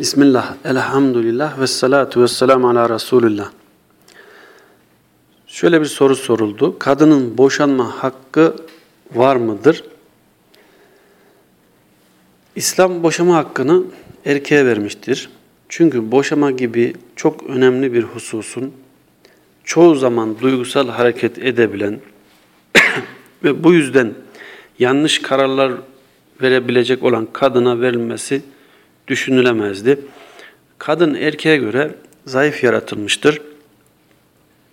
Bismillah, elhamdülillah ve salatu ve selamu ala Resulullah. Şöyle bir soru soruldu. Kadının boşanma hakkı var mıdır? İslam boşama hakkını erkeğe vermiştir. Çünkü boşama gibi çok önemli bir hususun çoğu zaman duygusal hareket edebilen ve bu yüzden yanlış kararlar verebilecek olan kadına verilmesi düşünülemezdi. Kadın erkeğe göre zayıf yaratılmıştır.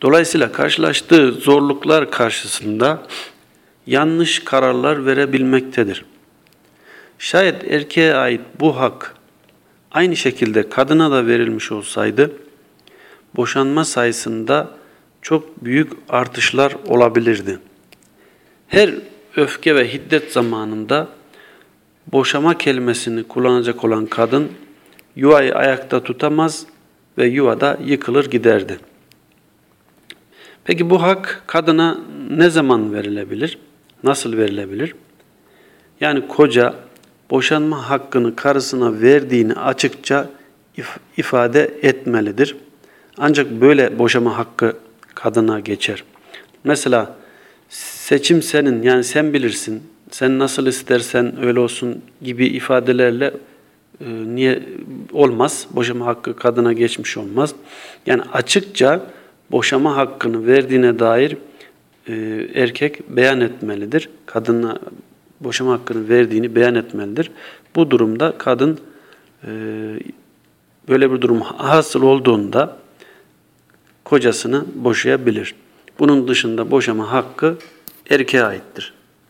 Dolayısıyla karşılaştığı zorluklar karşısında yanlış kararlar verebilmektedir. Şayet erkeğe ait bu hak aynı şekilde kadına da verilmiş olsaydı boşanma sayısında çok büyük artışlar olabilirdi. Her öfke ve hiddet zamanında boşama kelimesini kullanacak olan kadın yuvayı ayakta tutamaz ve yuvada yıkılır giderdi. Peki bu hak kadına ne zaman verilebilir? Nasıl verilebilir? Yani koca boşanma hakkını karısına verdiğini açıkça if ifade etmelidir. Ancak böyle boşama hakkı kadına geçer. Mesela seçim senin yani sen bilirsin sen nasıl istersen öyle olsun gibi ifadelerle e, niye olmaz? Boşama hakkı kadına geçmiş olmaz. Yani açıkça boşama hakkını verdiğine dair e, erkek beyan etmelidir. Kadına boşama hakkını verdiğini beyan etmelidir. Bu durumda kadın e, böyle bir durum hasıl olduğunda kocasını boşayabilir. Bunun dışında boşama hakkı erkeğe aittir.